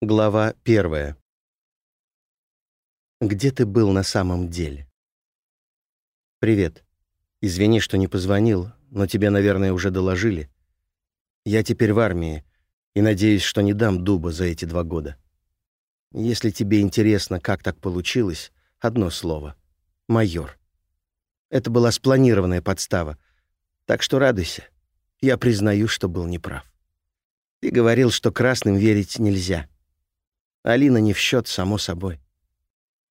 Глава первая. Где ты был на самом деле? Привет. Извини, что не позвонил, но тебе, наверное, уже доложили. Я теперь в армии и надеюсь, что не дам дуба за эти два года. Если тебе интересно, как так получилось, одно слово — майор. Это была спланированная подстава, так что радуйся. Я признаю, что был неправ. Ты говорил, что красным верить нельзя — Алина не в счет, само собой.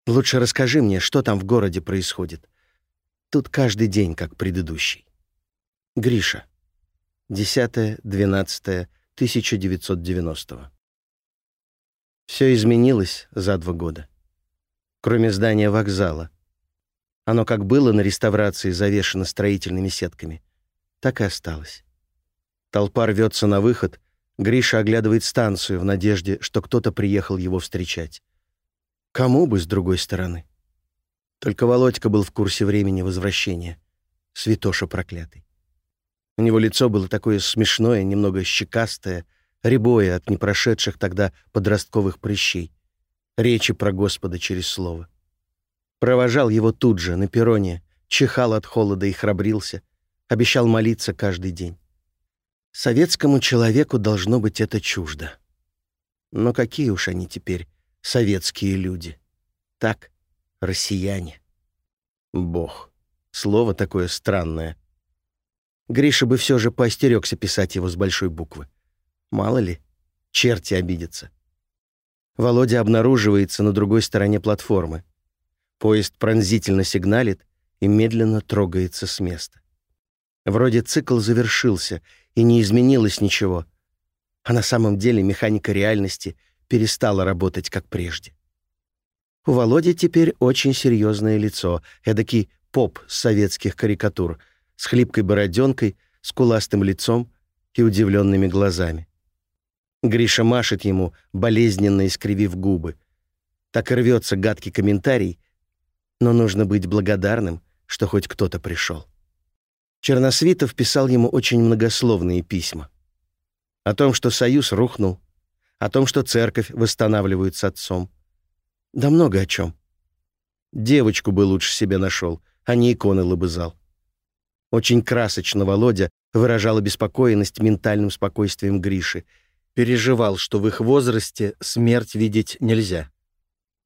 Лучше расскажи мне, что там в городе происходит. Тут каждый день, как предыдущий. Гриша. 10-12-1990. Все изменилось за два года. Кроме здания вокзала. Оно как было на реставрации завешено строительными сетками, так и осталось. Толпа рвется на выход — Гриша оглядывает станцию в надежде, что кто-то приехал его встречать. Кому бы с другой стороны? Только Володька был в курсе времени возвращения. Святоша проклятый. У него лицо было такое смешное, немного щекастое, рябое от непрошедших тогда подростковых прыщей. Речи про Господа через слово. Провожал его тут же, на перроне, чихал от холода и храбрился, обещал молиться каждый день. Советскому человеку должно быть это чуждо. Но какие уж они теперь советские люди? Так, россияне. Бог. Слово такое странное. Гриша бы все же поостерегся писать его с большой буквы. Мало ли, черти обидятся. Володя обнаруживается на другой стороне платформы. Поезд пронзительно сигналит и медленно трогается с места. Вроде цикл завершился, и не изменилось ничего. А на самом деле механика реальности перестала работать как прежде. У Володи теперь очень серьезное лицо, эдакий поп с советских карикатур, с хлипкой бороденкой, скуластым лицом и удивленными глазами. Гриша машет ему, болезненно искривив губы. Так и рвется гадкий комментарий, но нужно быть благодарным, что хоть кто-то пришел. Черносвитов писал ему очень многословные письма. О том, что союз рухнул, о том, что церковь восстанавливают с отцом. Да много о чем. Девочку бы лучше себе нашел, а не иконы лобызал. Очень красочно Володя выражал обеспокоенность ментальным спокойствием Гриши. Переживал, что в их возрасте смерть видеть нельзя.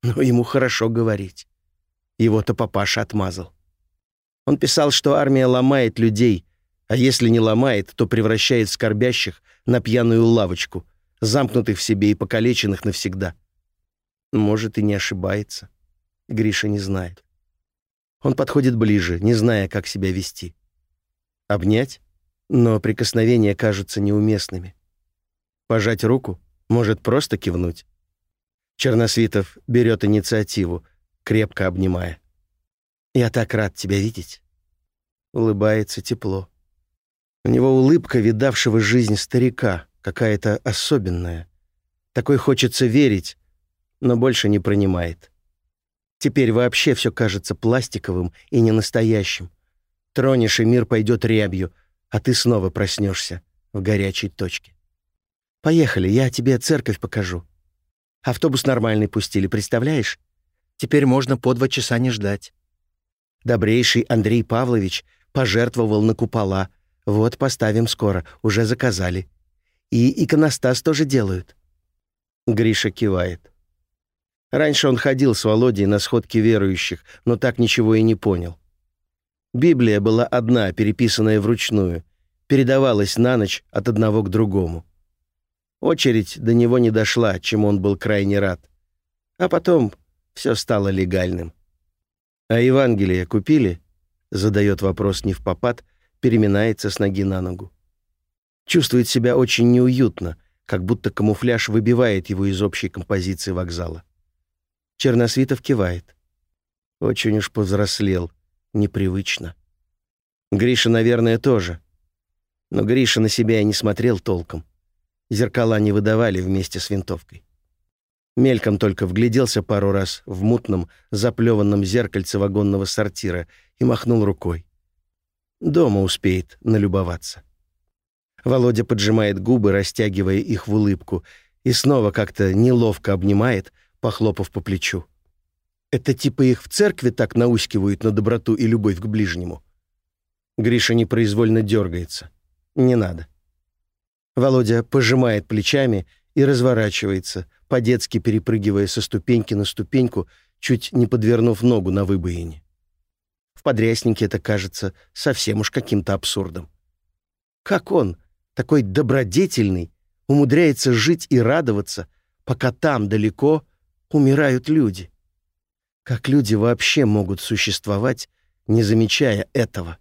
Но ему хорошо говорить. Его-то папаша отмазал. Он писал, что армия ломает людей, а если не ломает, то превращает скорбящих на пьяную лавочку, замкнутых в себе и покалеченных навсегда. Может, и не ошибается. Гриша не знает. Он подходит ближе, не зная, как себя вести. Обнять? Но прикосновения кажутся неуместными. Пожать руку? Может, просто кивнуть? Черносвитов берет инициативу, крепко обнимая. «Я так рад тебя видеть». Улыбается тепло. У него улыбка видавшего жизнь старика, какая-то особенная. Такой хочется верить, но больше не принимает. Теперь вообще все кажется пластиковым и ненастоящим. Тронешь, и мир пойдет рябью, а ты снова проснешься в горячей точке. Поехали, я тебе церковь покажу. Автобус нормальный пустили, представляешь? Теперь можно по два часа не ждать. Добрейший Андрей Павлович пожертвовал на купола. Вот поставим скоро, уже заказали. И иконостас тоже делают». Гриша кивает. Раньше он ходил с Володей на сходки верующих, но так ничего и не понял. Библия была одна, переписанная вручную, передавалась на ночь от одного к другому. Очередь до него не дошла, чему он был крайне рад. А потом все стало легальным. «А Евангелие купили?» — задает вопрос не в попад, переминается с ноги на ногу. Чувствует себя очень неуютно, как будто камуфляж выбивает его из общей композиции вокзала. Черносвитов кивает. Очень уж повзрослел, непривычно. Гриша, наверное, тоже. Но Гриша на себя и не смотрел толком. Зеркала не выдавали вместе с винтовкой. Мельком только вгляделся пару раз в мутном, заплеванном зеркальце вагонного сортира и махнул рукой. Дома успеет налюбоваться. Володя поджимает губы, растягивая их в улыбку, и снова как-то неловко обнимает, похлопав по плечу. Это типа их в церкви так наускивают на доброту и любовь к ближнему. Гриша непроизвольно дергается. Не надо. Володя пожимает плечами и разворачивается, по-детски перепрыгивая со ступеньки на ступеньку, чуть не подвернув ногу на выбоине. В подряснике это кажется совсем уж каким-то абсурдом. Как он, такой добродетельный, умудряется жить и радоваться, пока там далеко умирают люди? Как люди вообще могут существовать, не замечая этого?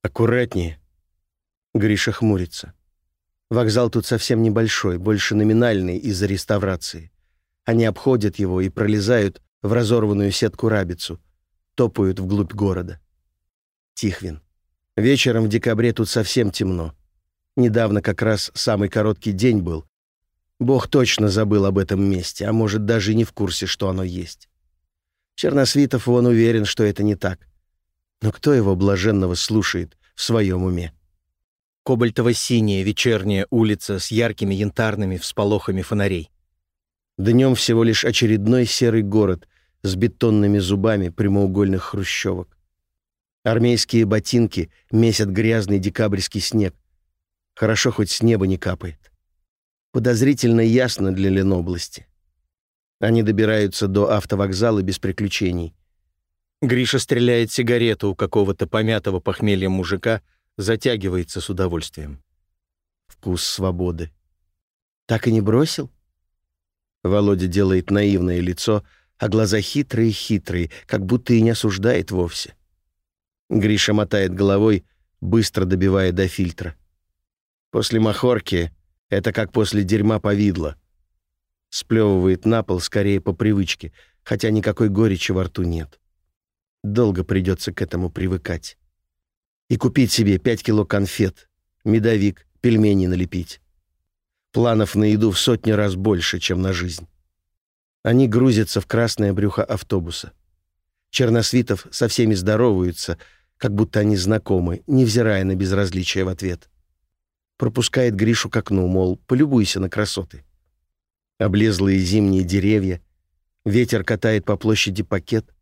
Аккуратнее. Гриша хмурится. Вокзал тут совсем небольшой, больше номинальный из-за реставрации. Они обходят его и пролезают в разорванную сетку-рабицу, топают вглубь города. Тихвин. Вечером в декабре тут совсем темно. Недавно как раз самый короткий день был. Бог точно забыл об этом месте, а может, даже не в курсе, что оно есть. Черносвитов, он уверен, что это не так. Но кто его блаженного слушает в своем уме? Кобальтово-синяя вечерняя улица с яркими янтарными всполохами фонарей. Днем всего лишь очередной серый город с бетонными зубами прямоугольных хрущевок. Армейские ботинки месят грязный декабрьский снег. Хорошо, хоть с неба не капает. Подозрительно ясно для Ленобласти. Они добираются до автовокзала без приключений. Гриша стреляет сигарету у какого-то помятого похмелья мужика, затягивается с удовольствием. Вкус свободы. Так и не бросил? Володя делает наивное лицо, а глаза хитрые-хитрые, как будто и не осуждает вовсе. Гриша мотает головой, быстро добивая до фильтра. После махорки это как после дерьма повидло. Сплевывает на пол скорее по привычке, хотя никакой горечи во рту нет. Долго придется к этому привыкать. И купить себе пять кило конфет, медовик, пельмени налепить. Планов на еду в сотни раз больше, чем на жизнь. Они грузятся в красное брюхо автобуса. Черносвитов со всеми здороваются, как будто они знакомы, невзирая на безразличие в ответ. Пропускает Гришу к окну, мол, полюбуйся на красоты. Облезлые зимние деревья, ветер катает по площади пакет,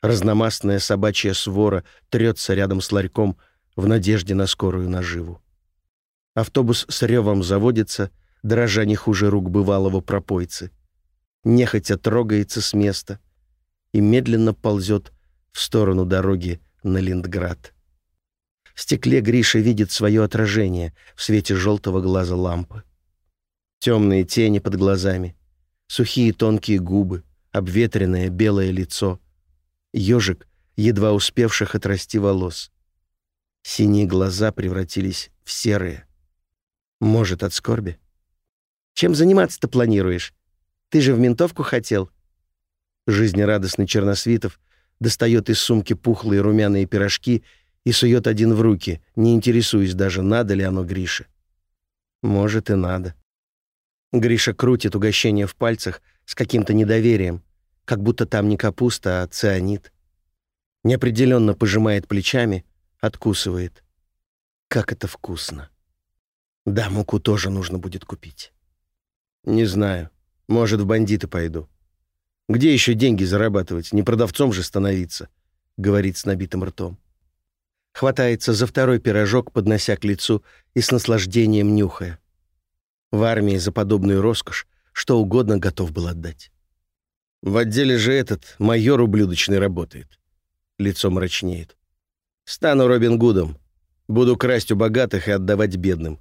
разномастная собачья свора трется рядом с ларьком в надежде на скорую наживу. Автобус с ревом заводится, дрожа не хуже рук бывалого пропойцы. Нехотя трогается с места и медленно ползет в сторону дороги на Линдград. В стекле Гриша видит свое отражение в свете желтого глаза лампы. Темные тени под глазами, сухие тонкие губы, обветренное белое лицо, ежик, едва успевших отрасти волос. Синие глаза превратились в серые. Может, от скорби? Чем заниматься-то планируешь? Ты же в ментовку хотел. Жизнерадостный Черносвитов достает из сумки пухлые румяные пирожки и сует один в руки, не интересуясь даже, надо ли оно Грише. Может, и надо. Гриша крутит угощение в пальцах с каким-то недоверием, как будто там не капуста, а цианид. Неопределенно пожимает плечами, откусывает. Как это вкусно. Да, муку тоже нужно будет купить. Не знаю. Может, в бандиты пойду. Где еще деньги зарабатывать? Не продавцом же становиться, говорит с набитым ртом. Хватается за второй пирожок, поднося к лицу и с наслаждением нюхая. В армии за подобную роскошь что угодно готов был отдать. В отделе же этот майор ублюдочный работает. Лицо мрачнеет. Стану Робин Гудом. Буду красть у богатых и отдавать бедным.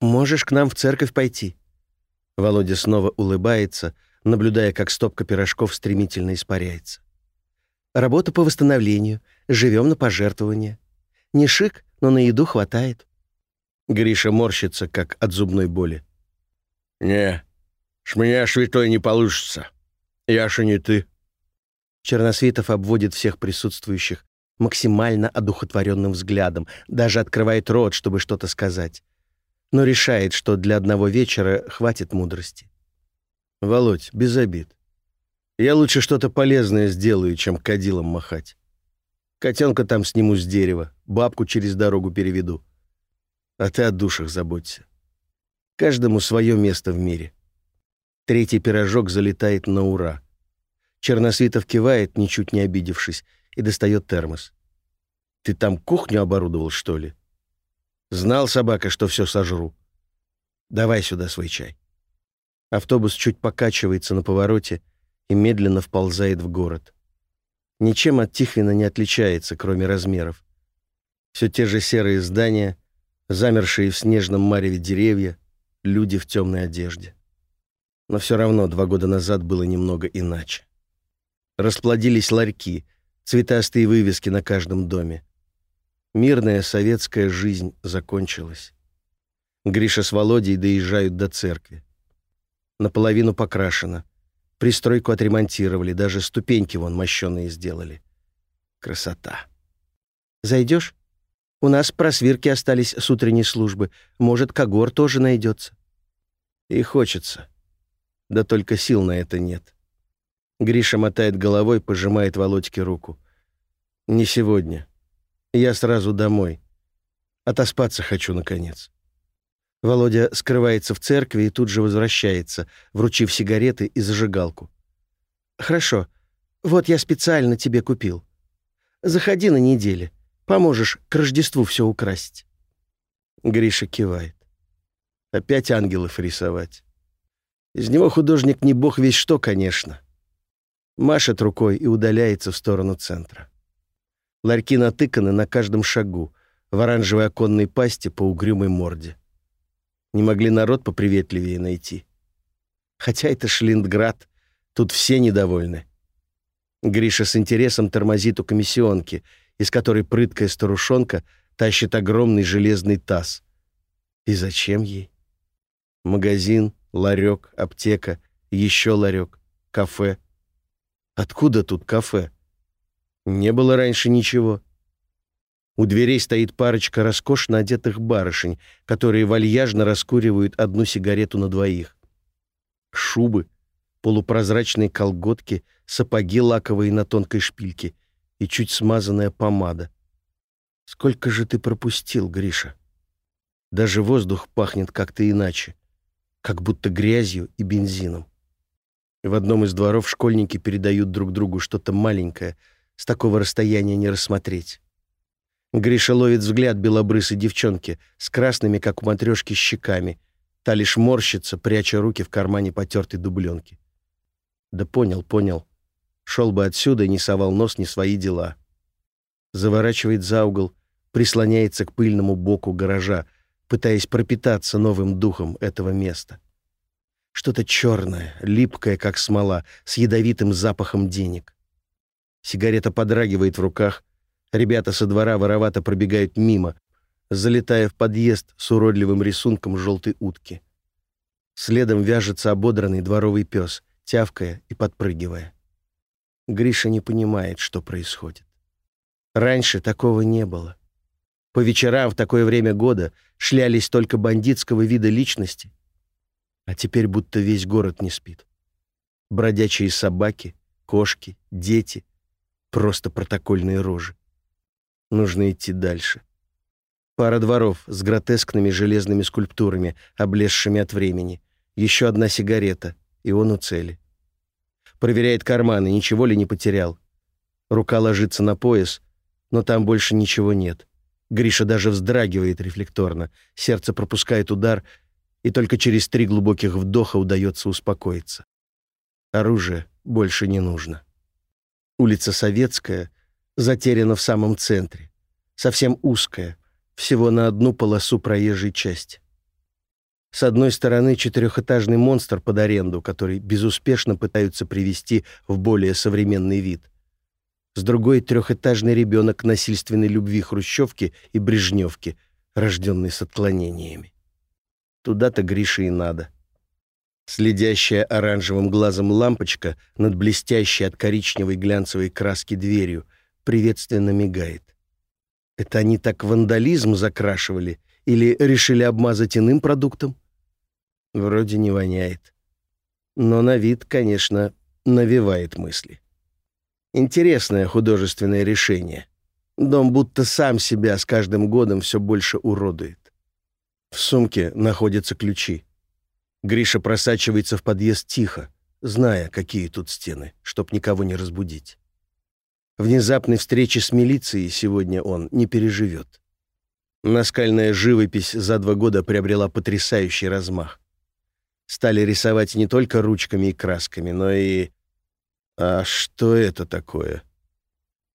Можешь к нам в церковь пойти. Володя снова улыбается, наблюдая, как стопка пирожков стремительно испаряется. Работа по восстановлению, живем на пожертвования. Не шик, но на еду хватает. Гриша морщится, как от зубной боли. «Не, ж меня святой не получится. Я же не ты». Черносвитов обводит всех присутствующих максимально одухотворенным взглядом, даже открывает рот, чтобы что-то сказать. Но решает, что для одного вечера хватит мудрости. «Володь, без обид. Я лучше что-то полезное сделаю, чем кадилом махать. Котенка там сниму с дерева, бабку через дорогу переведу а ты о душах заботься. Каждому свое место в мире. Третий пирожок залетает на ура. Черносвитов кивает, ничуть не обидевшись, и достает термос. «Ты там кухню оборудовал, что ли?» «Знал, собака, что все сожру. Давай сюда свой чай». Автобус чуть покачивается на повороте и медленно вползает в город. Ничем от Тихвина не отличается, кроме размеров. Все те же серые здания, замершие в снежном мареве деревья, люди в темной одежде. Но все равно два года назад было немного иначе. Расплодились ларьки, цветастые вывески на каждом доме. Мирная советская жизнь закончилась. Гриша с Володей доезжают до церкви. Наполовину покрашено. Пристройку отремонтировали, даже ступеньки вон мощеные сделали. Красота. «Зайдешь? У нас просвирки остались с утренней службы. Может, когор тоже найдется». И хочется. Да только сил на это нет. Гриша мотает головой, пожимает Володьке руку. «Не сегодня. Я сразу домой. Отоспаться хочу, наконец». Володя скрывается в церкви и тут же возвращается, вручив сигареты и зажигалку. «Хорошо. Вот я специально тебе купил. Заходи на неделе. Поможешь к Рождеству все украсить». Гриша кивает. Опять ангелов рисовать. Из него художник не бог весь что, конечно машет рукой и удаляется в сторону центра. Ларьки натыканы на каждом шагу, в оранжевой оконной пасти по угрюмой морде. Не могли народ поприветливее найти. Хотя это Шлиндград, тут все недовольны. Гриша с интересом тормозит у комиссионки, из которой прыткая старушонка тащит огромный железный таз. И зачем ей? Магазин, ларек, аптека, еще ларек, кафе — Откуда тут кафе? Не было раньше ничего. У дверей стоит парочка роскошно одетых барышень, которые вальяжно раскуривают одну сигарету на двоих. Шубы, полупрозрачные колготки, сапоги лаковые на тонкой шпильке и чуть смазанная помада. Сколько же ты пропустил, Гриша? Даже воздух пахнет как-то иначе, как будто грязью и бензином. В одном из дворов школьники передают друг другу что-то маленькое, с такого расстояния не рассмотреть. Гриша ловит взгляд белобрысой девчонки с красными, как у матрешки, щеками. Та лишь морщится, пряча руки в кармане потертой дубленки. Да понял, понял. Шел бы отсюда и не совал нос ни свои дела. Заворачивает за угол, прислоняется к пыльному боку гаража, пытаясь пропитаться новым духом этого места. Что-то черное, липкое, как смола, с ядовитым запахом денег. Сигарета подрагивает в руках. Ребята со двора воровато пробегают мимо, залетая в подъезд с уродливым рисунком желтой утки. Следом вяжется ободранный дворовый пес, тявкая и подпрыгивая. Гриша не понимает, что происходит. Раньше такого не было. По вечерам в такое время года шлялись только бандитского вида личности, а теперь будто весь город не спит. Бродячие собаки, кошки, дети. Просто протокольные рожи. Нужно идти дальше. Пара дворов с гротескными железными скульптурами, облезшими от времени. Еще одна сигарета, и он у цели. Проверяет карманы, ничего ли не потерял. Рука ложится на пояс, но там больше ничего нет. Гриша даже вздрагивает рефлекторно. Сердце пропускает удар — и только через три глубоких вдоха удается успокоиться. Оружие больше не нужно. Улица Советская затеряна в самом центре, совсем узкая, всего на одну полосу проезжей части. С одной стороны четырехэтажный монстр под аренду, который безуспешно пытаются привести в более современный вид. С другой — трехэтажный ребенок насильственной любви хрущевки и брежневки, рожденный с отклонениями. Туда-то Грише и надо. Следящая оранжевым глазом лампочка над блестящей от коричневой глянцевой краски дверью приветственно мигает. Это они так вандализм закрашивали или решили обмазать иным продуктом? Вроде не воняет. Но на вид, конечно, навевает мысли. Интересное художественное решение. Дом будто сам себя с каждым годом все больше уродует. В сумке находятся ключи. Гриша просачивается в подъезд тихо, зная, какие тут стены, чтоб никого не разбудить. Внезапной встречи с милицией сегодня он не переживет. Наскальная живопись за два года приобрела потрясающий размах. Стали рисовать не только ручками и красками, но и... А что это такое?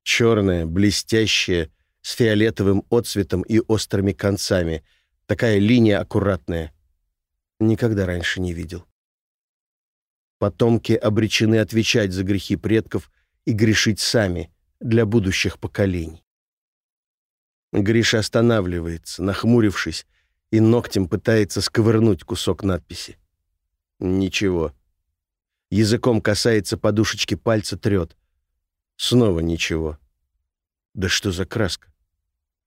Черное, блестящее, с фиолетовым отцветом и острыми концами. Такая линия аккуратная. Никогда раньше не видел. Потомки обречены отвечать за грехи предков и грешить сами для будущих поколений. Гриша останавливается, нахмурившись, и ногтем пытается сковырнуть кусок надписи. Ничего. Языком касается подушечки пальца, трет. Снова ничего. Да что за краска?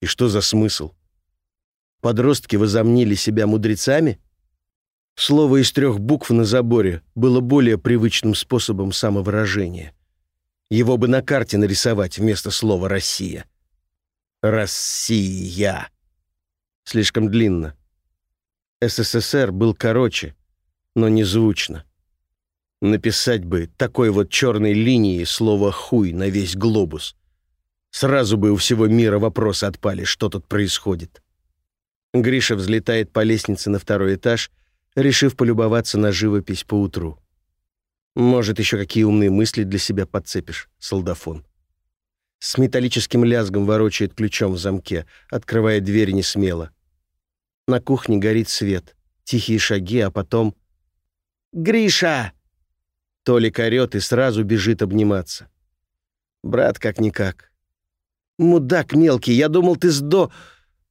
И что за смысл? Подростки возомнили себя мудрецами? Слово из трех букв на заборе было более привычным способом самовыражения. Его бы на карте нарисовать вместо слова «Россия». «Россия». Слишком длинно. СССР был короче, но не звучно. Написать бы такой вот черной линией слово «хуй» на весь глобус. Сразу бы у всего мира вопросы отпали, что тут происходит. Гриша взлетает по лестнице на второй этаж — решив полюбоваться на живопись поутру. Может, еще какие умные мысли для себя подцепишь, солдафон. С металлическим лязгом ворочает ключом в замке, открывая дверь не смело. На кухне горит свет, тихие шаги, а потом... «Гриша!» Толик орёт и сразу бежит обниматься. Брат как-никак. «Мудак мелкий, я думал, ты сдо...»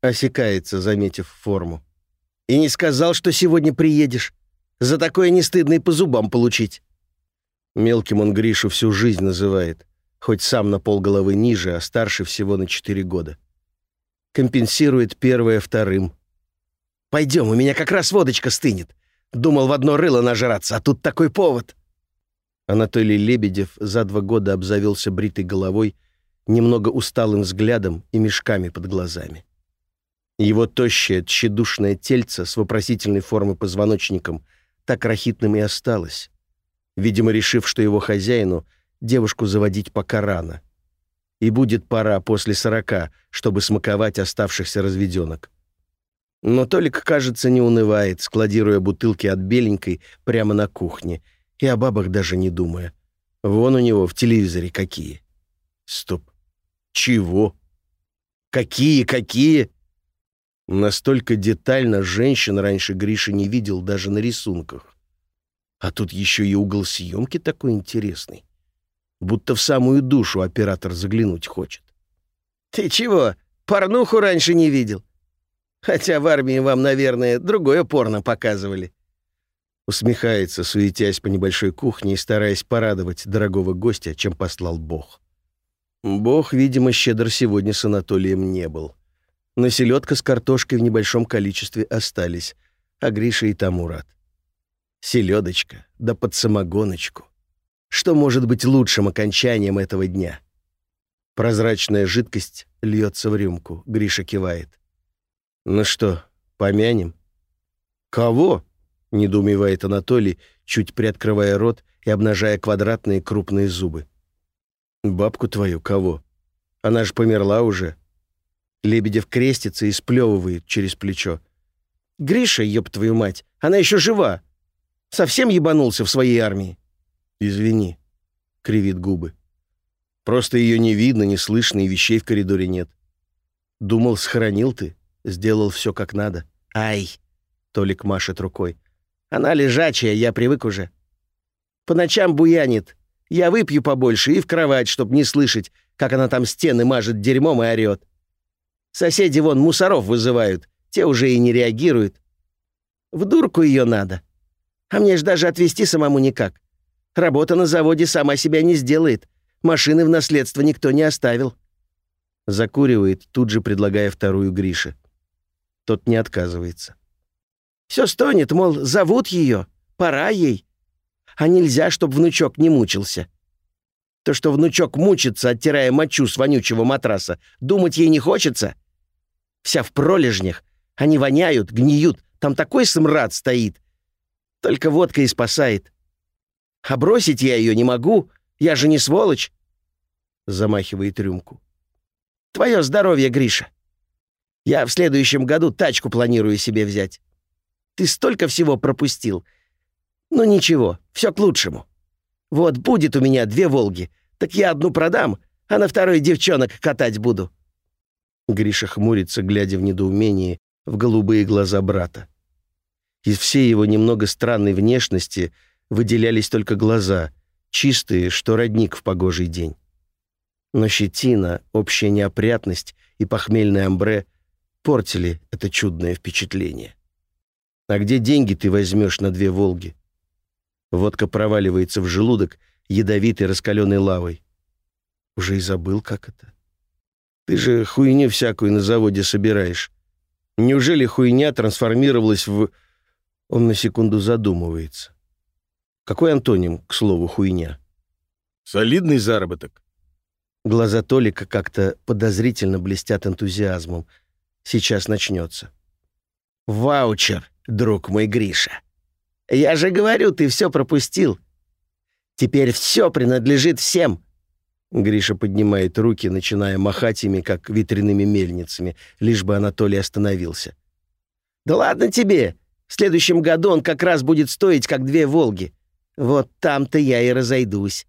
Осекается, заметив форму. И не сказал, что сегодня приедешь. За такое не стыдно и по зубам получить». Мелким он Гришу всю жизнь называет, хоть сам на полголовы ниже, а старше всего на четыре года. Компенсирует первое вторым. «Пойдем, у меня как раз водочка стынет. Думал в одно рыло нажраться, а тут такой повод». Анатолий Лебедев за два года обзавелся бритой головой, немного усталым взглядом и мешками под глазами. Его тощее, тщедушное тельце с вопросительной формы позвоночником так рахитным и осталось, видимо, решив, что его хозяину девушку заводить пока рано. И будет пора после сорока, чтобы смаковать оставшихся разведенок. Но Толик, кажется, не унывает, складируя бутылки от беленькой прямо на кухне, и о бабах даже не думая. Вон у него в телевизоре какие. Стоп. Чего? Какие, какие? Настолько детально женщин раньше Гриша не видел даже на рисунках. А тут еще и угол съемки такой интересный. Будто в самую душу оператор заглянуть хочет. «Ты чего, порнуху раньше не видел? Хотя в армии вам, наверное, другое порно показывали». Усмехается, суетясь по небольшой кухне и стараясь порадовать дорогого гостя, чем послал Бог. Бог, видимо, щедр сегодня с Анатолием не был. Но селедка с картошкой в небольшом количестве остались, а Гриша и тому рад. Селедочка, да под самогоночку. Что может быть лучшим окончанием этого дня? Прозрачная жидкость льется в рюмку, Гриша кивает. «Ну что, помянем?» «Кого?» — недоумевает Анатолий, чуть приоткрывая рот и обнажая квадратные крупные зубы. «Бабку твою кого? Она же померла уже. Лебедев крестится и сплевывает через плечо. «Гриша, ёб твою мать, она еще жива! Совсем ебанулся в своей армии!» «Извини», — кривит губы. «Просто ее не видно, не слышно, и вещей в коридоре нет. Думал, схоронил ты, сделал все как надо. Ай!» — Толик машет рукой. «Она лежачая, я привык уже. По ночам буянит. Я выпью побольше и в кровать, чтоб не слышать, как она там стены мажет дерьмом и орёт. Соседи вон мусоров вызывают, те уже и не реагируют. В дурку ее надо. А мне ж даже отвезти самому никак. Работа на заводе сама себя не сделает. Машины в наследство никто не оставил. Закуривает, тут же предлагая вторую Грише. Тот не отказывается. Все стонет, мол, зовут ее, пора ей. А нельзя, чтобы внучок не мучился. То, что внучок мучится, оттирая мочу с вонючего матраса, думать ей не хочется — Вся в пролежнях. Они воняют, гниют. Там такой смрад стоит. Только водка и спасает. А бросить я ее не могу, я же не сволочь!» Замахивает рюмку. «Твое здоровье, Гриша! Я в следующем году тачку планирую себе взять. Ты столько всего пропустил. Ну ничего, все к лучшему. Вот будет у меня две «Волги», так я одну продам, а на второй девчонок катать буду». Гриша хмурится, глядя в недоумении в голубые глаза брата. Из всей его немного странной внешности выделялись только глаза, чистые, что родник в погожий день. Но щетина, общая неопрятность и похмельное амбре портили это чудное впечатление. А где деньги ты возьмешь на две «Волги»? Водка проваливается в желудок ядовитой раскаленной лавой. Уже и забыл, как это. Ты же хуйню всякую на заводе собираешь. Неужели хуйня трансформировалась в... Он на секунду задумывается. Какой антоним, к слову, хуйня? Солидный заработок. Глаза Толика как-то подозрительно блестят энтузиазмом. Сейчас начнется. Ваучер, друг мой Гриша. Я же говорю, ты все пропустил. Теперь все принадлежит всем. Гриша поднимает руки, начиная махать ими, как ветряными мельницами, лишь бы Анатолий остановился. «Да ладно тебе! В следующем году он как раз будет стоить, как две «Волги». Вот там-то я и разойдусь».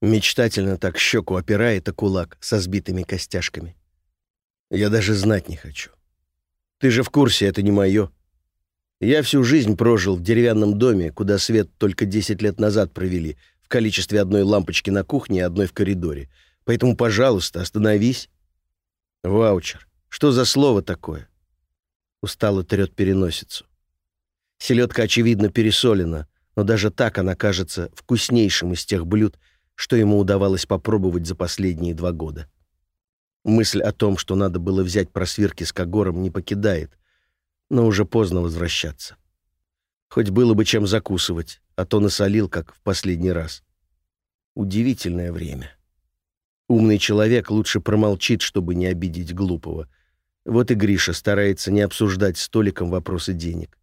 Мечтательно так щеку опирает о кулак со сбитыми костяшками. «Я даже знать не хочу. Ты же в курсе, это не мое. Я всю жизнь прожил в деревянном доме, куда свет только 10 лет назад провели — количестве одной лампочки на кухне и одной в коридоре. Поэтому, пожалуйста, остановись. Ваучер. Что за слово такое? Устало трет переносицу. Селедка, очевидно, пересолена, но даже так она кажется вкуснейшим из тех блюд, что ему удавалось попробовать за последние два года. Мысль о том, что надо было взять просвирки с Кагором, не покидает, но уже поздно возвращаться. Хоть было бы чем закусывать, а то насолил, как в последний раз. Удивительное время. Умный человек лучше промолчит, чтобы не обидеть глупого. Вот и Гриша старается не обсуждать с Толиком вопросы денег.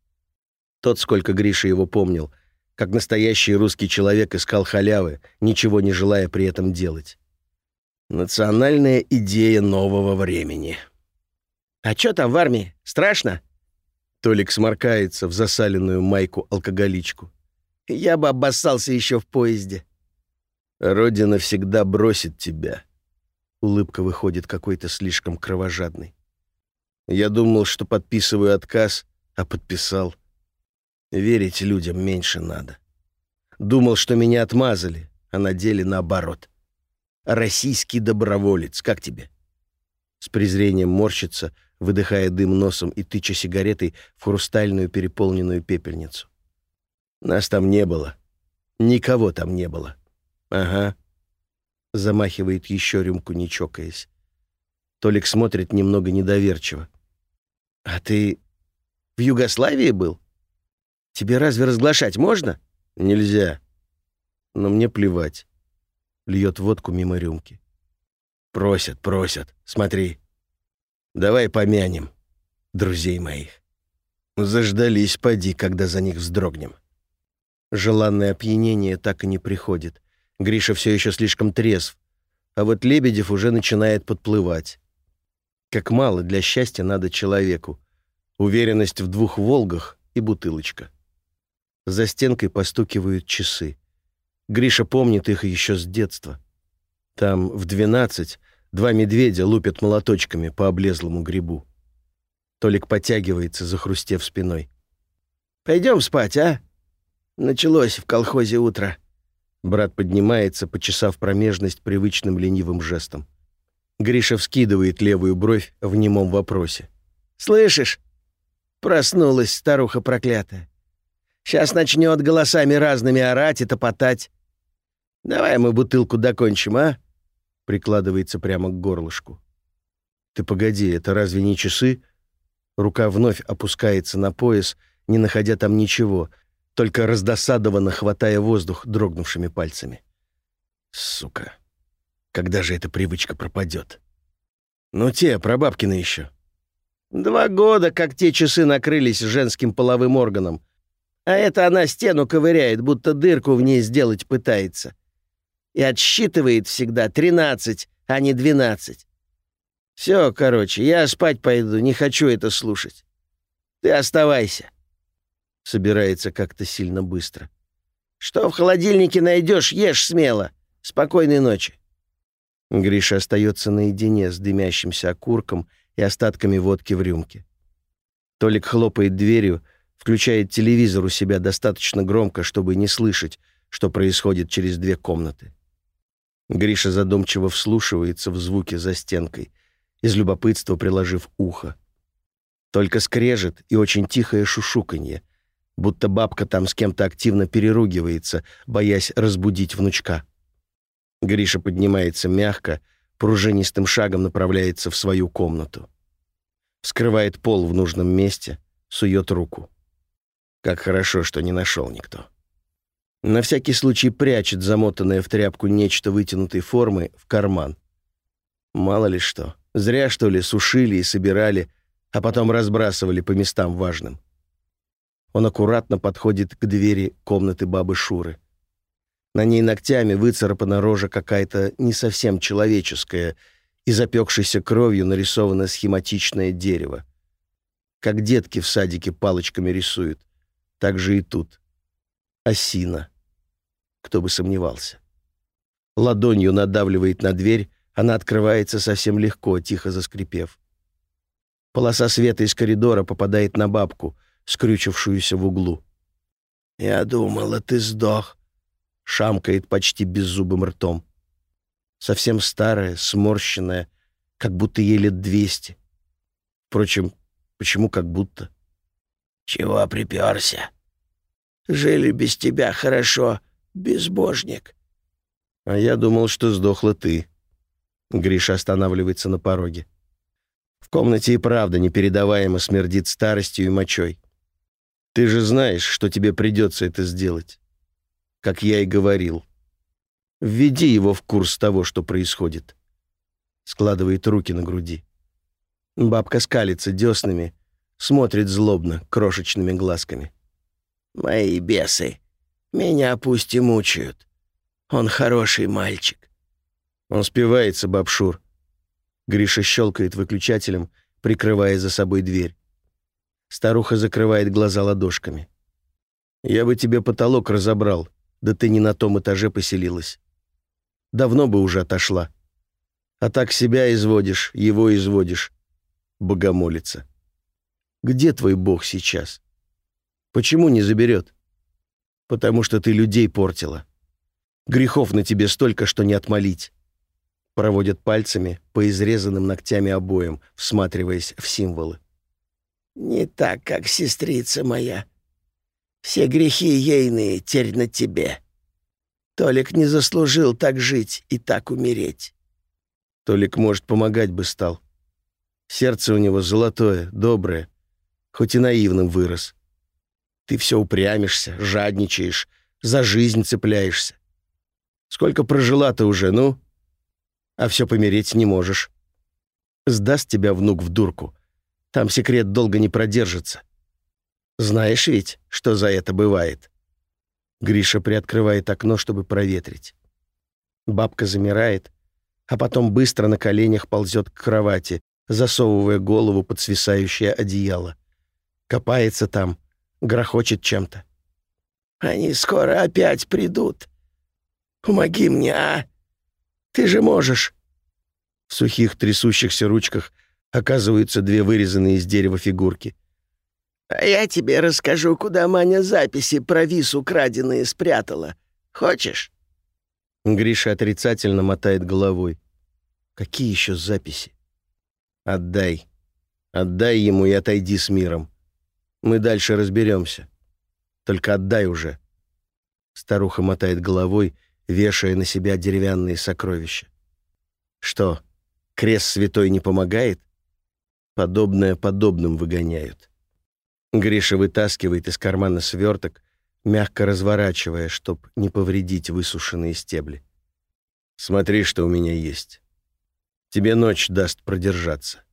Тот, сколько Гриша его помнил, как настоящий русский человек искал халявы, ничего не желая при этом делать. Национальная идея нового времени. «А чё там в армии? Страшно?» Толик сморкается в засаленную майку-алкоголичку. «Я бы обоссался еще в поезде». «Родина всегда бросит тебя». Улыбка выходит какой-то слишком кровожадной. Я думал, что подписываю отказ, а подписал. Верить людям меньше надо. Думал, что меня отмазали, а на деле наоборот. Российский доброволец, как тебе? С презрением морщится, выдыхая дым носом и тыча сигаретой в хрустальную переполненную пепельницу. Нас там не было. Никого там не было. Ага. Замахивает еще рюмку, не чокаясь. Толик смотрит немного недоверчиво. А ты в Югославии был? Тебе разве разглашать можно? Нельзя. Но мне плевать. Льет водку мимо рюмки. Просят, просят. Смотри. Давай помянем, друзей моих. Заждались, поди, когда за них вздрогнем. Желанное опьянение так и не приходит. Гриша все еще слишком трезв, а вот Лебедев уже начинает подплывать. Как мало для счастья надо человеку. Уверенность в двух «Волгах» и бутылочка. За стенкой постукивают часы. Гриша помнит их еще с детства. Там в двенадцать Два медведя лупят молоточками по облезлому грибу. Толик потягивается, захрустев спиной. «Пойдем спать, а? Началось в колхозе утро». Брат поднимается, почесав промежность привычным ленивым жестом. Гриша вскидывает левую бровь в немом вопросе. «Слышишь? Проснулась старуха проклятая. Сейчас начнет голосами разными орать и топотать. Давай мы бутылку докончим, а?» прикладывается прямо к горлышку. «Ты погоди, это разве не часы?» Рука вновь опускается на пояс, не находя там ничего, только раздосадованно хватая воздух дрогнувшими пальцами. «Сука! Когда же эта привычка пропадет?» «Ну те, прабабкины еще». «Два года, как те часы накрылись женским половым органом. А это она стену ковыряет, будто дырку в ней сделать пытается. И отсчитывает всегда 13, а не 12. Все, короче, я спать пойду, не хочу это слушать. Ты оставайся. Собирается как-то сильно быстро. Что в холодильнике найдешь, ешь смело. Спокойной ночи. Гриша остается наедине с дымящимся окурком и остатками водки в рюмке. Толик хлопает дверью, включает телевизор у себя достаточно громко, чтобы не слышать, что происходит через две комнаты. Гриша задумчиво вслушивается в звуки за стенкой, из любопытства приложив ухо. Только скрежет и очень тихое шушуканье, будто бабка там с кем-то активно переругивается, боясь разбудить внучка. Гриша поднимается мягко, пружинистым шагом направляется в свою комнату. Вскрывает пол в нужном месте, сует руку. Как хорошо, что не нашел никто. На всякий случай прячет замотанное в тряпку нечто вытянутой формы в карман. Мало ли что. Зря, что ли, сушили и собирали, а потом разбрасывали по местам важным. Он аккуратно подходит к двери комнаты бабы Шуры. На ней ногтями выцарапана рожа какая-то не совсем человеческая, и запекшейся кровью нарисовано схематичное дерево. Как детки в садике палочками рисуют. Так же и тут. Осина. Кто бы сомневался. Ладонью надавливает на дверь, она открывается совсем легко, тихо заскрипев. Полоса света из коридора попадает на бабку, скрючившуюся в углу. «Я думала, ты сдох», — шамкает почти беззубым ртом. Совсем старая, сморщенная, как будто ей лет двести. Впрочем, почему как будто? «Чего приперся? Жили без тебя хорошо, безбожник». «А я думал, что сдохла ты». Гриша останавливается на пороге. В комнате и правда непередаваемо смердит старостью и мочой. Ты же знаешь, что тебе придется это сделать. Как я и говорил. Введи его в курс того, что происходит. Складывает руки на груди. Бабка скалится деснами, смотрит злобно, крошечными глазками. «Мои бесы, меня пусть и мучают. Он хороший мальчик». Он спивается, бабшур. Гриша щелкает выключателем, прикрывая за собой дверь. Старуха закрывает глаза ладошками. «Я бы тебе потолок разобрал, да ты не на том этаже поселилась. Давно бы уже отошла. А так себя изводишь, его изводишь. Богомолица. Где твой бог сейчас? Почему не заберет? Потому что ты людей портила. Грехов на тебе столько, что не отмолить. Проводят пальцами по изрезанным ногтями обоям, всматриваясь в символы. «Не так, как сестрица моя. Все грехи ейные терь на тебе. Толик не заслужил так жить и так умереть». Толик, может, помогать бы стал. Сердце у него золотое, доброе, хоть и наивным вырос. Ты все упрямишься, жадничаешь, за жизнь цепляешься. Сколько прожила ты уже, ну? А все помереть не можешь. Сдаст тебя внук в дурку. Там секрет долго не продержится. Знаешь ведь, что за это бывает?» Гриша приоткрывает окно, чтобы проветрить. Бабка замирает, а потом быстро на коленях ползет к кровати, засовывая голову под свисающее одеяло. Копается там, грохочет чем-то. «Они скоро опять придут. Помоги мне, а? Ты же можешь!» В сухих трясущихся ручках оказываются две вырезанные из дерева фигурки. «А я тебе расскажу, куда Маня записи про вису краденые спрятала. Хочешь?» Гриша отрицательно мотает головой. «Какие еще записи?» «Отдай. Отдай ему и отойди с миром. Мы дальше разберемся. Только отдай уже». Старуха мотает головой, вешая на себя деревянные сокровища. «Что, крест святой не помогает?» Подобное подобным выгоняют. Гриша вытаскивает из кармана сверток, мягко разворачивая, чтоб не повредить высушенные стебли. «Смотри, что у меня есть. Тебе ночь даст продержаться.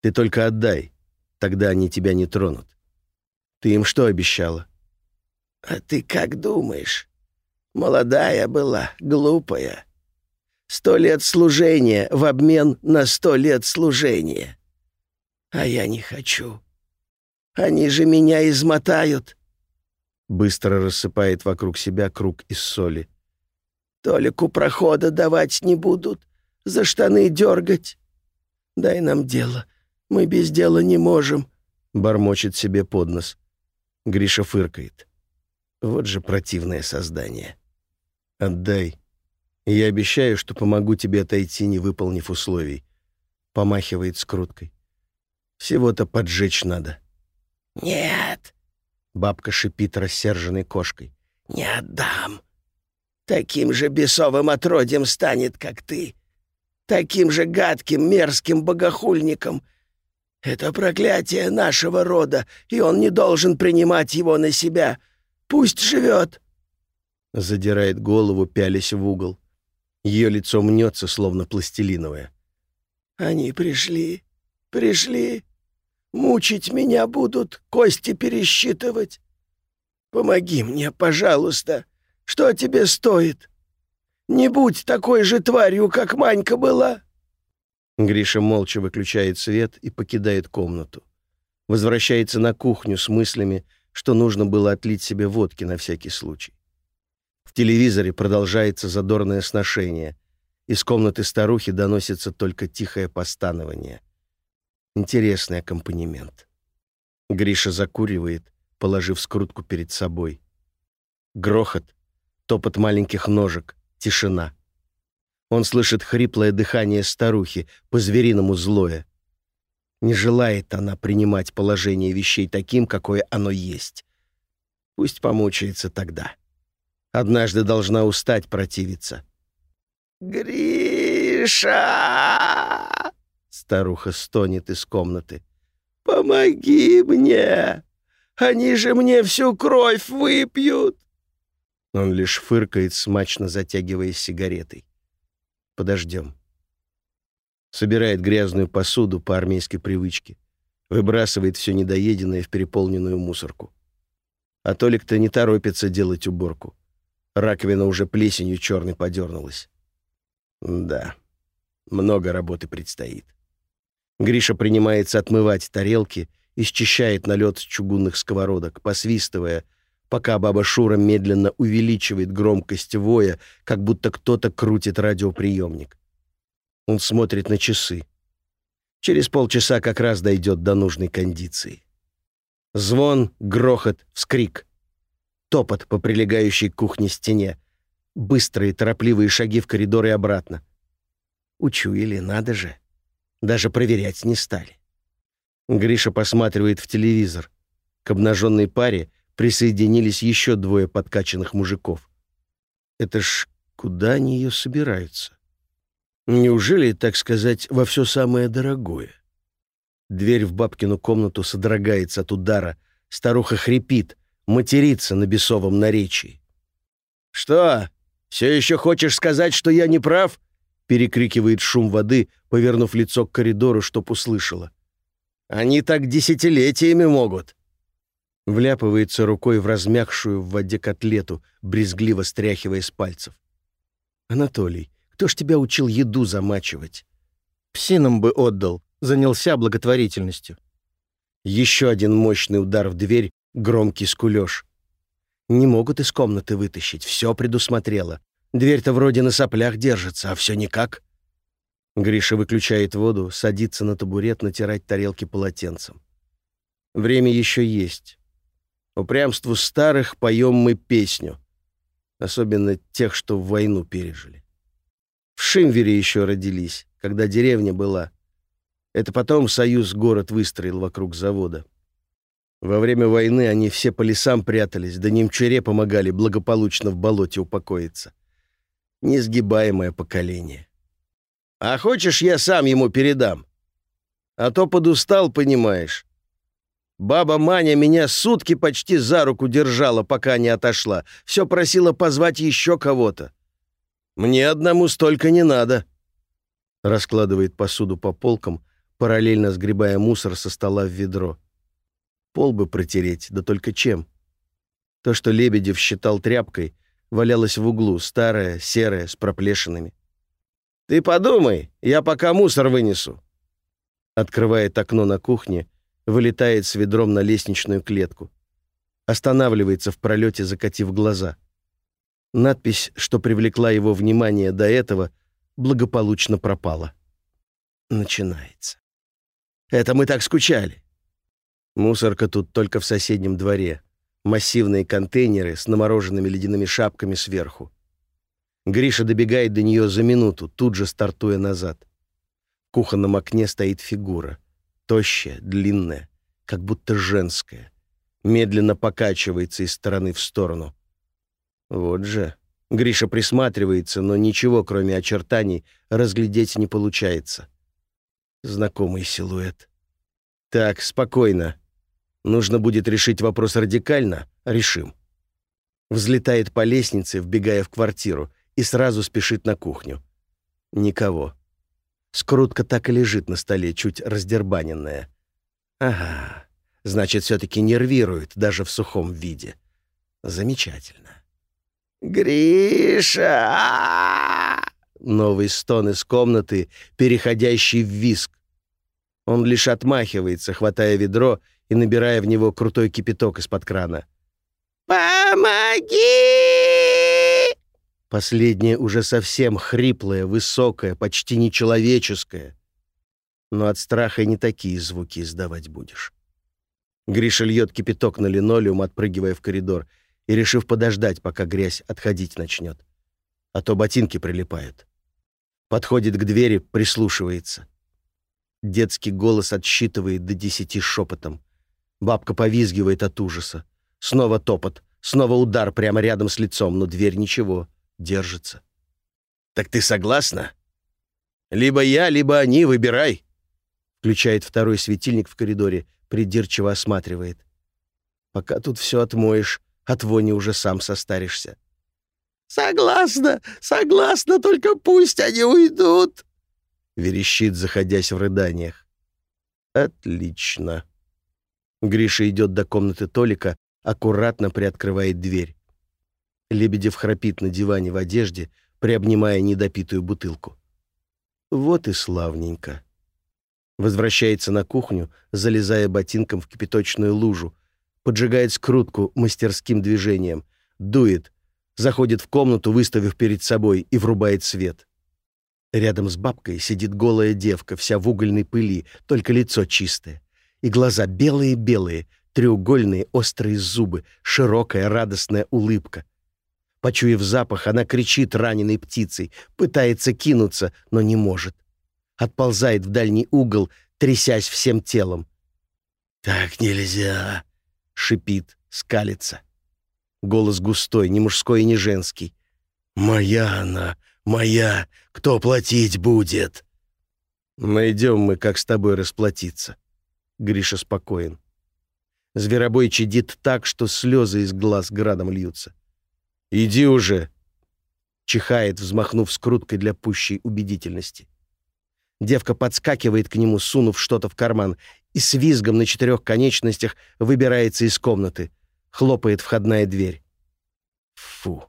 Ты только отдай, тогда они тебя не тронут. Ты им что обещала? А ты как думаешь? Молодая была, глупая. Сто лет служения в обмен на сто лет служения. А я не хочу. Они же меня измотают. Быстро рассыпает вокруг себя круг из соли. Толику прохода давать не будут, за штаны дергать. Дай нам дело, мы без дела не можем. Бормочет себе под нос. Гриша фыркает. Вот же противное создание. Отдай. Я обещаю, что помогу тебе отойти, не выполнив условий. Помахивает скруткой. Всего-то поджечь надо. Нет. Бабка шипит рассерженной кошкой. Не отдам. Таким же бесовым отродьем станет, как ты. Таким же гадким, мерзким богохульником. Это проклятие нашего рода, и он не должен принимать его на себя. Пусть живет. Задирает голову, пялясь в угол. Ее лицо мнется, словно пластилиновое. «Они пришли, пришли. Мучить меня будут, кости пересчитывать. Помоги мне, пожалуйста. Что тебе стоит? Не будь такой же тварью, как Манька была». Гриша молча выключает свет и покидает комнату. Возвращается на кухню с мыслями, что нужно было отлить себе водки на всякий случай телевизоре продолжается задорное сношение. Из комнаты старухи доносится только тихое постанование. Интересный аккомпанемент. Гриша закуривает, положив скрутку перед собой. Грохот, топот маленьких ножек, тишина. Он слышит хриплое дыхание старухи, по-звериному злое. Не желает она принимать положение вещей таким, какое оно есть. Пусть помучается тогда. Однажды должна устать противиться. «Гриша!» Старуха стонет из комнаты. «Помоги мне! Они же мне всю кровь выпьют!» Он лишь фыркает, смачно затягиваясь сигаретой. «Подождем». Собирает грязную посуду по армейской привычке. Выбрасывает все недоеденное в переполненную мусорку. А Толик-то не торопится делать уборку. Раковина уже плесенью черной подернулась. Да, много работы предстоит. Гриша принимается отмывать тарелки и счищает налет с чугунных сковородок, посвистывая, пока баба Шура медленно увеличивает громкость воя, как будто кто-то крутит радиоприемник. Он смотрит на часы. Через полчаса как раз дойдет до нужной кондиции. Звон, грохот, вскрик топот по прилегающей к кухне стене, быстрые торопливые шаги в коридор и обратно. Учуяли, надо же. Даже проверять не стали. Гриша посматривает в телевизор. К обнаженной паре присоединились еще двое подкачанных мужиков. Это ж куда они ее собираются? Неужели, так сказать, во все самое дорогое? Дверь в бабкину комнату содрогается от удара. Старуха хрипит материться на бесовом наречии. «Что, все еще хочешь сказать, что я не прав?» Перекрикивает шум воды, повернув лицо к коридору, чтоб услышала. «Они так десятилетиями могут!» Вляпывается рукой в размягшую в воде котлету, брезгливо стряхивая с пальцев. «Анатолий, кто ж тебя учил еду замачивать?» «Псинам бы отдал, занялся благотворительностью». Еще один мощный удар в дверь Громкий скулёж. Не могут из комнаты вытащить, все предусмотрела. Дверь-то вроде на соплях держится, а все никак. Гриша выключает воду, садится на табурет натирать тарелки полотенцем. Время еще есть. Упрямству старых поем мы песню. Особенно тех, что в войну пережили. В Шимвере еще родились, когда деревня была. Это потом Союз город выстроил вокруг завода. Во время войны они все по лесам прятались, да немчуре помогали благополучно в болоте упокоиться. Несгибаемое поколение. А хочешь, я сам ему передам? А то подустал, понимаешь. Баба Маня меня сутки почти за руку держала, пока не отошла. Все просила позвать еще кого-то. Мне одному столько не надо. Раскладывает посуду по полкам, параллельно сгребая мусор со стола в ведро. Пол бы протереть, да только чем? То, что Лебедев считал тряпкой, валялось в углу, старое, серое, с проплешинами. «Ты подумай, я пока мусор вынесу». Открывает окно на кухне, вылетает с ведром на лестничную клетку. Останавливается в пролете, закатив глаза. Надпись, что привлекла его внимание до этого, благополучно пропала. Начинается. «Это мы так скучали». Мусорка тут только в соседнем дворе. Массивные контейнеры с намороженными ледяными шапками сверху. Гриша добегает до нее за минуту, тут же стартуя назад. В кухонном окне стоит фигура. Тощая, длинная, как будто женская. Медленно покачивается из стороны в сторону. Вот же. Гриша присматривается, но ничего, кроме очертаний, разглядеть не получается. Знакомый силуэт. Так, спокойно. Нужно будет решить вопрос радикально. Решим. Взлетает по лестнице, вбегая в квартиру и сразу спешит на кухню. Никого. Скрутка так и лежит на столе, чуть раздербаненная. Ага, значит, все-таки нервирует даже в сухом виде. Замечательно. «Гриша!» Новый стон из комнаты, переходящий в виск. Он лишь отмахивается, хватая ведро и набирая в него крутой кипяток из-под крана. «Помоги!» Последнее уже совсем хриплое, высокое, почти нечеловеческое. Но от страха не такие звуки издавать будешь. Гриша льет кипяток на линолеум, отпрыгивая в коридор, и решив подождать, пока грязь отходить начнет. А то ботинки прилипают. Подходит к двери, прислушивается. Детский голос отсчитывает до десяти шепотом. Бабка повизгивает от ужаса. Снова топот, снова удар прямо рядом с лицом, но дверь ничего держится. «Так ты согласна? Либо я, либо они, выбирай!» Включает второй светильник в коридоре, придирчиво осматривает. «Пока тут все отмоешь, от вони уже сам состаришься». «Согласна, согласна, только пусть они уйдут!» Верещит, заходясь в рыданиях. «Отлично!» Гриша идет до комнаты Толика, аккуратно приоткрывает дверь. Лебедев храпит на диване в одежде, приобнимая недопитую бутылку. Вот и славненько. Возвращается на кухню, залезая ботинком в кипяточную лужу, поджигает скрутку мастерским движением, дует, заходит в комнату, выставив перед собой, и врубает свет. Рядом с бабкой сидит голая девка, вся в угольной пыли, только лицо чистое. И глаза белые-белые, треугольные острые зубы, широкая радостная улыбка — Почуяв запах, она кричит раненой птицей, пытается кинуться, но не может. Отползает в дальний угол, трясясь всем телом. «Так нельзя!» — шипит, скалится. Голос густой, не мужской и не женский. «Моя она, моя! Кто платить будет?» «Найдем мы, как с тобой расплатиться». Гриша спокоен. Зверобой чадит так, что слезы из глаз градом льются. «Иди уже!» Чихает, взмахнув скруткой для пущей убедительности. Девка подскакивает к нему, сунув что-то в карман, и с визгом на четырех конечностях выбирается из комнаты. Хлопает входная дверь. Фу.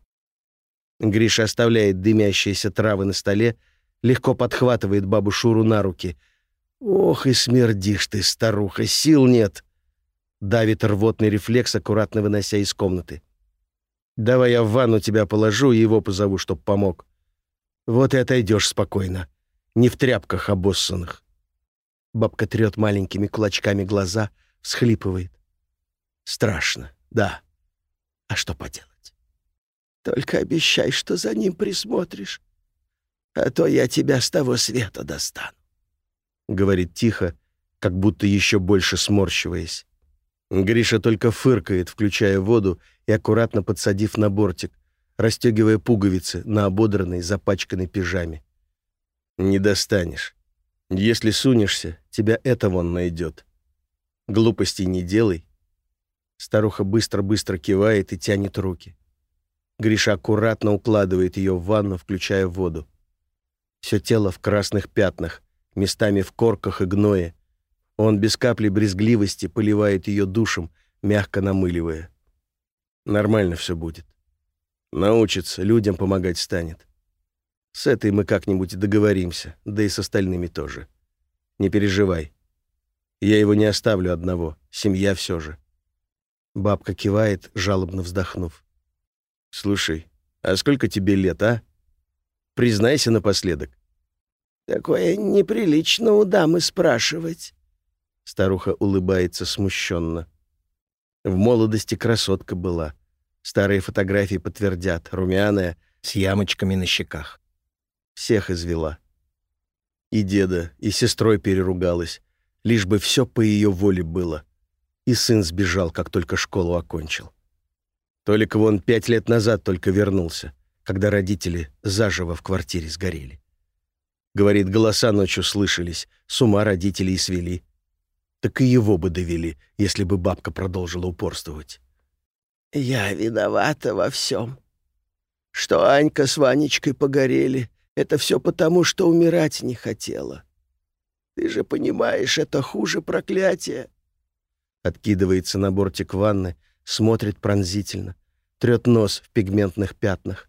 Гриша оставляет дымящиеся травы на столе, легко подхватывает бабу Шуру на руки. «Ох и смердишь ты, старуха, сил нет!» Давит рвотный рефлекс, аккуратно вынося из комнаты. Давай я в ванну тебя положу и его позову, чтоб помог. Вот и отойдешь спокойно. Не в тряпках обоссанных. Бабка трет маленькими кулачками глаза, всхлипывает. Страшно, да. А что поделать? Только обещай, что за ним присмотришь, а то я тебя с того света достану. Говорит тихо, как будто еще больше сморщиваясь. Гриша только фыркает, включая воду и аккуратно подсадив на бортик, расстегивая пуговицы на ободранной, запачканной пижаме. «Не достанешь. Если сунешься, тебя это вон найдет. Глупостей не делай». Старуха быстро-быстро кивает и тянет руки. Гриша аккуратно укладывает ее в ванну, включая воду. Все тело в красных пятнах, местами в корках и гное, он без капли брезгливости поливает ее душем, мягко намыливая. Нормально все будет. Научится, людям помогать станет. С этой мы как-нибудь договоримся, да и с остальными тоже. Не переживай. Я его не оставлю одного, семья все же. Бабка кивает, жалобно вздохнув. «Слушай, а сколько тебе лет, а? Признайся напоследок». «Такое неприлично у дамы спрашивать». Старуха улыбается смущенно. В молодости красотка была. Старые фотографии подтвердят, румяная, с ямочками на щеках. Всех извела. И деда, и сестрой переругалась, лишь бы все по ее воле было. И сын сбежал, как только школу окончил. Толик вон пять лет назад только вернулся, когда родители заживо в квартире сгорели. Говорит, голоса ночью слышались, с ума родителей свели. Так и его бы довели, если бы бабка продолжила упорствовать. «Я виновата во всем. Что Анька с Ванечкой погорели, это все потому, что умирать не хотела. Ты же понимаешь, это хуже проклятия». Откидывается на бортик ванны, смотрит пронзительно, трет нос в пигментных пятнах.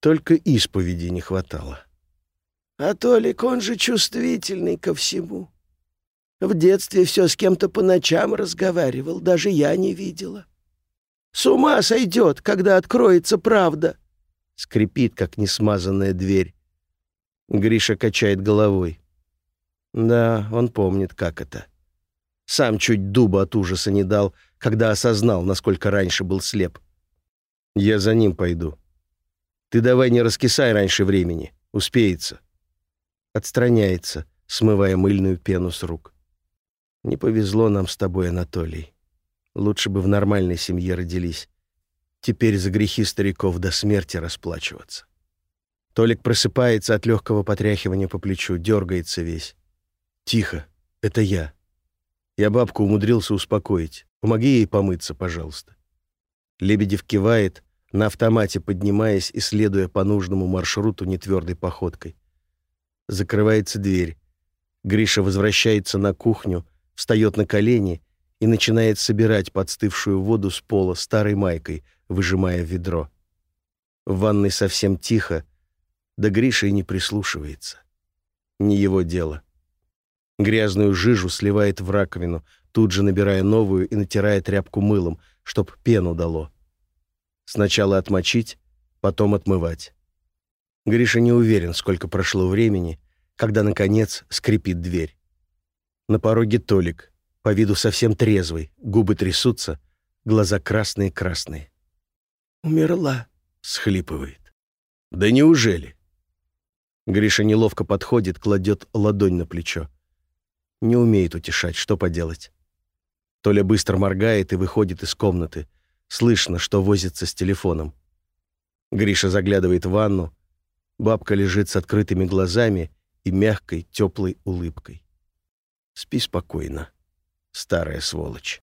Только исповеди не хватало. А Толик, он же чувствительный ко всему. В детстве все с кем-то по ночам разговаривал, даже я не видела. С ума сойдет, когда откроется правда. Скрипит, как несмазанная дверь. Гриша качает головой. Да, он помнит, как это. Сам чуть дуба от ужаса не дал, когда осознал, насколько раньше был слеп. Я за ним пойду. Ты давай не раскисай раньше времени. Успеется. Отстраняется, смывая мыльную пену с рук. Не повезло нам с тобой, Анатолий. Лучше бы в нормальной семье родились. Теперь за грехи стариков до смерти расплачиваться. Толик просыпается от легкого потряхивания по плечу, дергается весь. «Тихо, это я. Я бабку умудрился успокоить. Помоги ей помыться, пожалуйста». Лебедев кивает, на автомате поднимаясь и следуя по нужному маршруту нетвердой походкой. Закрывается дверь. Гриша возвращается на кухню, встает на колени и начинает собирать подстывшую воду с пола старой майкой, выжимая ведро. В ванной совсем тихо, да Гриша и не прислушивается. Не его дело. Грязную жижу сливает в раковину, тут же набирая новую и натирая тряпку мылом, чтоб пену дало. Сначала отмочить, потом отмывать. Гриша не уверен, сколько прошло времени, когда, наконец, скрипит дверь. На пороге Толик, по виду совсем трезвый, губы трясутся, глаза красные-красные. «Умерла», — схлипывает. «Да неужели?» Гриша неловко подходит, кладет ладонь на плечо. Не умеет утешать, что поделать. Толя быстро моргает и выходит из комнаты. Слышно, что возится с телефоном. Гриша заглядывает в ванну, Бабка лежит с открытыми глазами и мягкой, теплой улыбкой. Спи спокойно, старая сволочь.